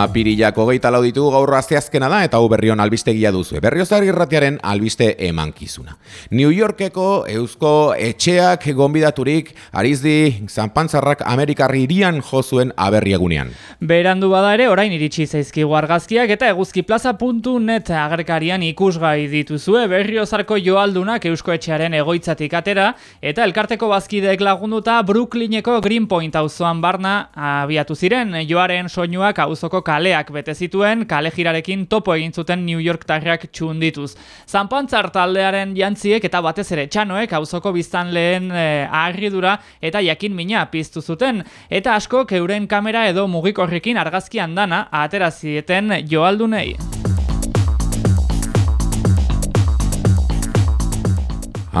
Apirilak hogeita lau ditu gaur asteazkena da eta hau berrion albistegia duzu. Berriozar irratiaren albiste emankizuna. New Yorkeko eusko etxeak gonbidaturik arizdi zanpantzarrak Amerikarri irian jozuen aberriegunean. Berandu bada ere, orain iritsi zaizkigu argazkiak eta eguzkiplaza.net agerkarian ikusgai dituzue berriozarko joaldunak eusko etxearen egoitzatik atera eta elkarteko bazkideek lagunduta Brooklyneko Greenpoint auzoan barna abiatu ziren joaren soinuak auzoko kaleak bete zituen, kale girarekin topo egin zuten New York tarrak txundituz. Zanpantzar taldearen jantziek eta batez ere txanoek auzoko biztan lehen e, arridura eta jakin mina piztu zuten, eta asko keuren kamera edo mugikorrekin argazkian dana aterazieten joaldunei.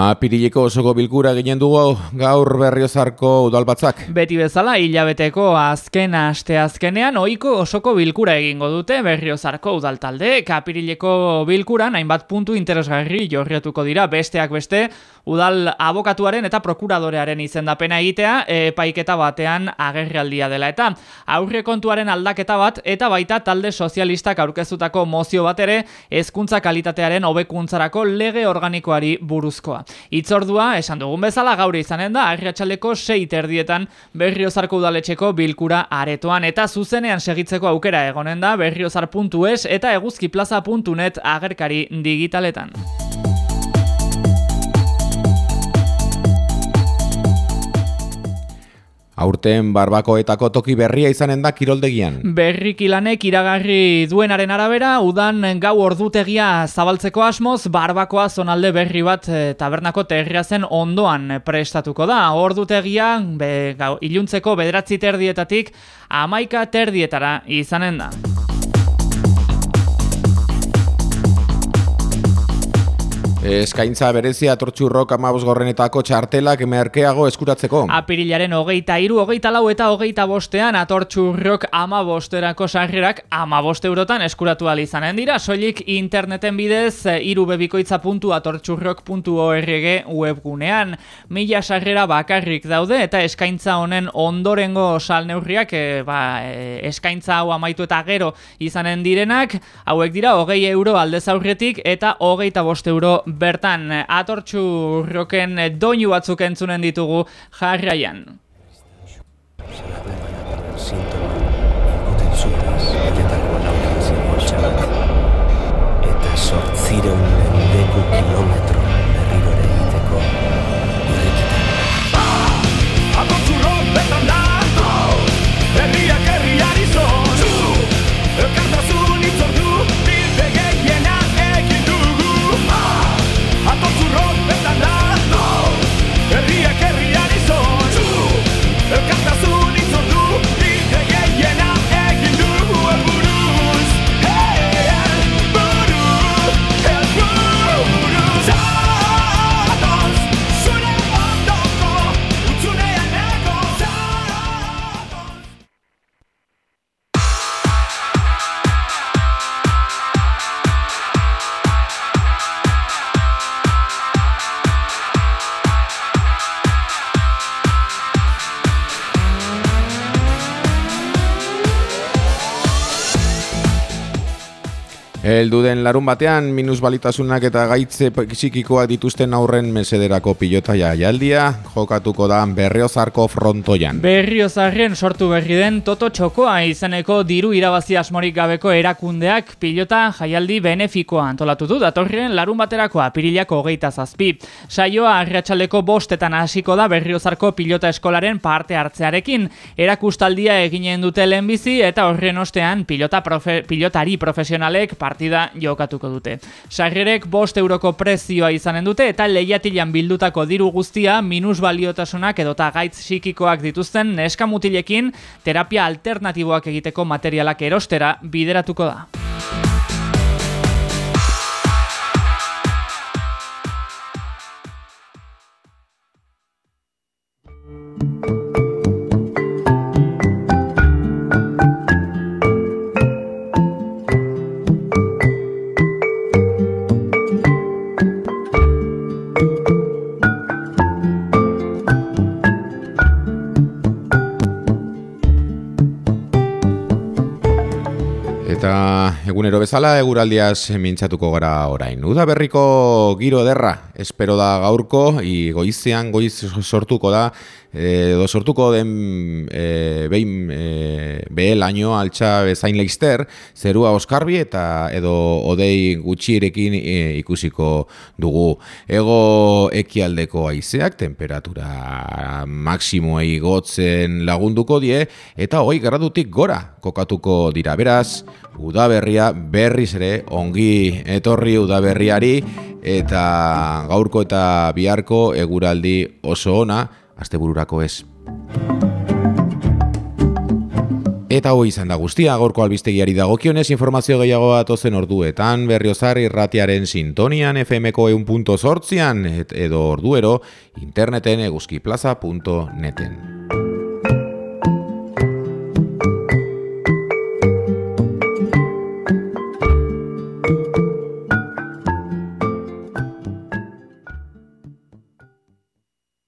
Apirileko osoko bilkura ginen dugu gaur berriozarko udalbatzak. Beti bezala, hilabeteko azken aste azkenean, oiko osoko bilkura egingo dute berriozarko udaltalde. Apirileko bilkuran, hainbat puntu interesgarri jorriatuko dira, besteak beste, udal abokatuaren eta prokuradorearen izendapena egitea, epaiketa batean agerraldia dela. Eta aurre kontuaren aldaketa bat, eta baita talde sozialistak aurkezutako mozio bat ere, ezkuntza kalitatearen hobekuntzarako lege organikoari buruzkoa. Itzordua, esan dugun bezala gaur izanen da, arriatxaleko sei terdietan berriozarko udaletxeko bilkura aretoan eta zuzenean segitzeko aukera egonen da berriozar.es eta eguzkiplaza.net agerkari digitaletan. Aurten barbakoetako toki berria izanen da kiroldegian. Berrik ilanek iragarri duenaren arabera, udan gau ordutegia zabaltzeko asmoz, barbakoa zonalde berri bat e, tabernako terria zen ondoan prestatuko da. Ordutegia, be, gau, iluntzeko bederatzi terdietatik, amaika terdietara izanen da. Eskaintza berezia tortxurrok amabos gorrenetako txartelak merkeago eskuratzeko. Apirilaren hogeita iru, hogeita lau eta hogeita bostean atortxurrok amabosterako sarrerak amaboste eurotan eskuratu izanen dira. Soilik interneten bidez irubebikoitza.atortxurrok.org webgunean. Mila sarrera bakarrik daude eta eskaintza honen ondorengo salneurriak e, ba, e, eskaintza hau amaitu eta gero izanen direnak. Hauek dira hogei euro aldez aurretik eta hogeita boste euro bertan atortxu roken doinu batzuk entzunen ditugu jarraian. Eta sortzireun mendeku Eldu den larun batean, minusbalitasunak eta gaitze psikikoak dituzten aurren mesederako pilota jaialdia, jokatuko da berriozarko frontoian. Berriozarren sortu berri den Toto Txokoa izeneko diru irabazi asmorik gabeko erakundeak pilota jaialdi benefikoa antolatu du datorren larun baterakoa pirilako hogeita zazpi. Saioa arratsaleko bostetan hasiko da Berriozarko pilota eskolaren parte hartzearekin. Erakustaldia eginen dute lehenbizi eta horren ostean pilota profe, pilotari profesionalek partida jokatuko dute. Sarrerek bost euroko prezioa izanen dute eta lehiatilan bildutako diru guztia minusbaliotasunak edota gaitz psikikoak dituzten neska mutilekin terapia alternatiboak egiteko materialak erostera bideratuko da. Eta egunero bezala eguraldiaz mintzatuko gara orain. Uda berriko giro ederra, espero da gaurko, i goizean goiz sortuko da, edo sortuko den e, behin e, behel aino altxa bezain leizter, zerua oskarbi eta edo odei gutxirekin e, ikusiko dugu. Ego ekialdeko aizeak, temperatura maksimoei gotzen lagunduko die, eta hoi gradutik gora kokatuko dira. Beraz, udaberria berriz ere ongi etorri udaberriari eta gaurko eta biharko eguraldi oso ona astebururako ez. Eta hoi izan da guztia, gorko albistegiari dagokionez informazio gehiago atozen orduetan, berriozar irratiaren sintonian FMko eun punto sortzian, edo orduero interneten eguzkiplaza.neten.